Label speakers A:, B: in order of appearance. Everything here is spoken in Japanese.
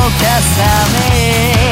A: さめ